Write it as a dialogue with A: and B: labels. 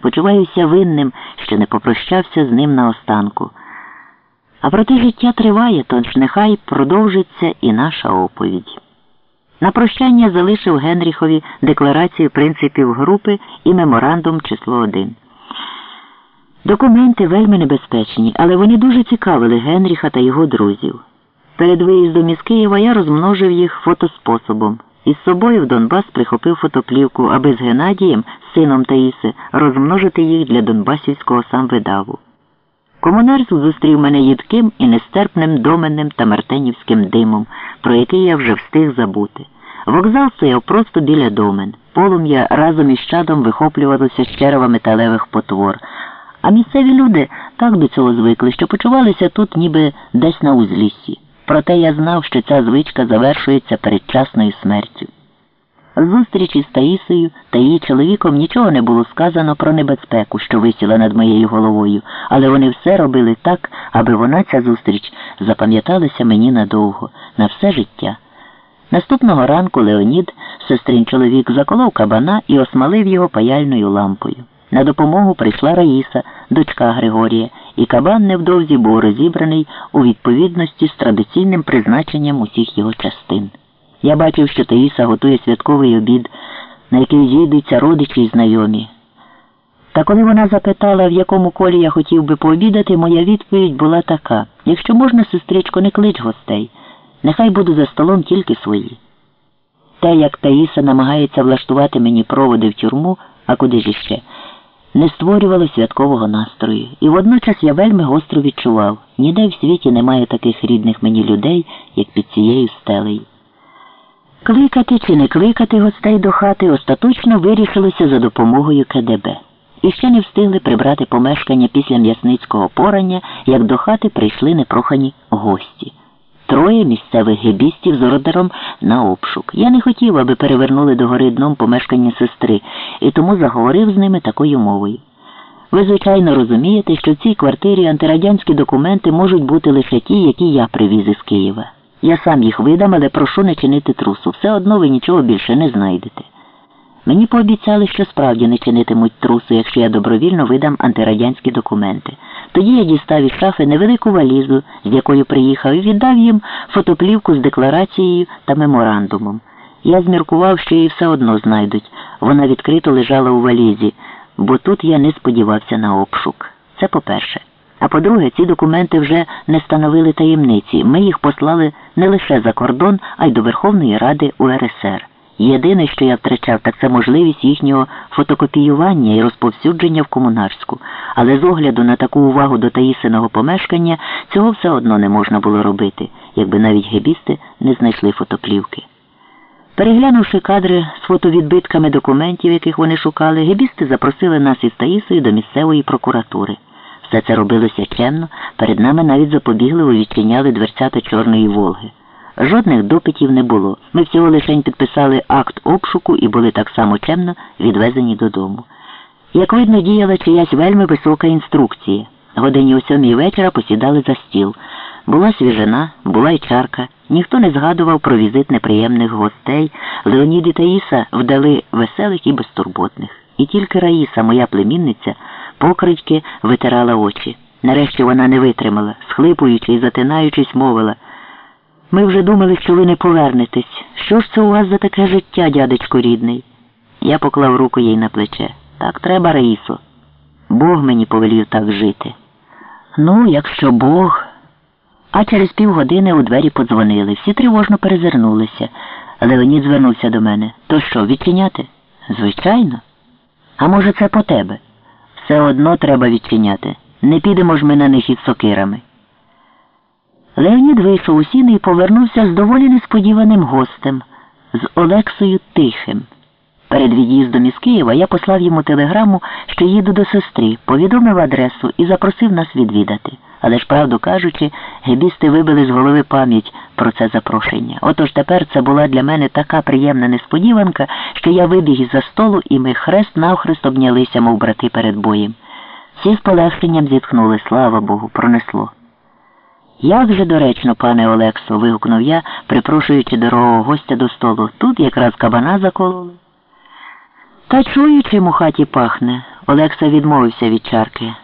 A: почуваюся винним, що не попрощався з ним наостанку. А проте життя триває, тож нехай продовжиться і наша оповідь. На прощання залишив Генріхові декларацію принципів групи і меморандум число 1. Документи вельми небезпечні, але вони дуже цікавили Генріха та його друзів. Перед виїздом із Києва я розмножив їх фотоспособом. Із собою в Донбас прихопив фотоплівку, аби з Геннадієм, сином Таїси, розмножити їх для Донбасівського самвидаву. Комунарськ зустрів мене їдким і нестерпним доменним та мартенівським димом, про який я вже встиг забути. Вокзал стояв просто біля домен. Полум'я разом із чадом вихоплювалося з черева металевих потвор. А місцеві люди так до цього звикли, що почувалися тут ніби десь на узліссі. Проте я знав, що ця звичка завершується передчасною смертю. Зустріч із Таїсою та її чоловіком нічого не було сказано про небезпеку, що висіла над моєю головою, але вони все робили так, аби вона, ця зустріч, запам'яталася мені надовго, на все життя. Наступного ранку Леонід, сестрин чоловік, заколов кабана і осмалив його паяльною лампою. На допомогу прийшла Раїса, дочка Григорія, і кабан невдовзі був розібраний у відповідності з традиційним призначенням усіх його частин. Я бачив, що Таїса готує святковий обід, на який зійдуться родичі й знайомі. Та коли вона запитала, в якому колі я хотів би пообідати, моя відповідь була така якщо можна, сестричко, не клич гостей, нехай буду за столом тільки свої. Те, як Таїса намагається влаштувати мені проводи в тюрму, а куди ж іще, не створювало святкового настрою. І водночас я вельми гостро відчував, ніде в світі немає таких рідних мені людей, як під цією стелею. Кликати чи не кликати гостей до хати остаточно вирішилося за допомогою КДБ. І ще не встигли прибрати помешкання після м'ясницького порання, як до хати прийшли непрохані гості. Троє місцевих гебістів з ордером на обшук. Я не хотів, аби перевернули догори дном помешкання сестри, і тому заговорив з ними такою мовою. Ви, звичайно, розумієте, що в цій квартирі антирадянські документи можуть бути лише ті, які я привіз із Києва. Я сам їх видам, але прошу не чинити трусу. Все одно ви нічого більше не знайдете. Мені пообіцяли, що справді не чинитимуть трусу, якщо я добровільно видам антирадянські документи. Тоді я дістав із шафи невелику валізу, з якою приїхав, і віддав їм фотоплівку з декларацією та меморандумом. Я зміркував, що її все одно знайдуть. Вона відкрито лежала у валізі, бо тут я не сподівався на обшук. Це по-перше. А по-друге, ці документи вже не становили таємниці. Ми їх послали не лише за кордон, а й до Верховної Ради УРСР. Єдине, що я втрачав, так це можливість їхнього фотокопіювання і розповсюдження в комунарську. Але з огляду на таку увагу до таїсиного помешкання цього все одно не можна було робити, якби навіть гебісти не знайшли фотоплівки. Переглянувши кадри з фотовідбитками документів, яких вони шукали, гебісти запросили нас із Таїсою до місцевої прокуратури. Все це робилося чемно, перед нами навіть запобігливо відчиняли дверцята Чорної Волги. Жодних допитів не було. Ми всього лишень підписали акт обшуку і були так само чемно відвезені додому. Як видно, діяла чиясь вельми висока інструкція. Годині о сьомій вечора посідали за стіл. Була свіжина, була й чарка. Ніхто не згадував про візит неприємних гостей. Леонід і Таїса вдали веселих і безтурботних. І тільки Раїса, моя племінниця, покритьки витирала очі. Нарешті вона не витримала, схлипуючи і затинаючись, мовила. Ми вже думали, що ви не повернетесь. Що ж це у вас за таке життя, дядечко рідний? Я поклав руку їй на плече. Так треба, Раїсо. Бог мені повелів так жити. Ну, якщо Бог. А через півгодини у двері подзвонили. Всі тривожно перезирнулися. Леонід звернувся до мене. То що, відчиняти? Звичайно. А може, це по тебе? Все одно треба відчиняти. Не підемо ж ми на них із сокирами. Леонід вийшов у сіни і повернувся з доволі несподіваним гостем, з Олексою Тихим. Перед від'їздом із Києва я послав йому телеграму, що їду до сестри, повідомив адресу і запросив нас відвідати. Але ж, правду кажучи, гебісти вибили з голови пам'ять про це запрошення. Отож тепер це була для мене така приємна несподіванка, що я вибіг із за столу, і ми хрест навхрест обнялися, мов брати перед боєм. Всі з полегшенням зітхнули, слава Богу, пронесло. Як же доречно, пане Олексо, вигукнув я, припрошуючи дорогого гостя до столу. Тут якраз кабана закололи. Та чую, чим у хаті пахне. Олекса відмовився від чарки.